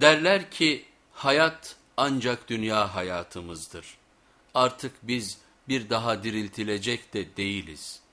Derler ki hayat ancak dünya hayatımızdır. Artık biz bir daha diriltilecek de değiliz.''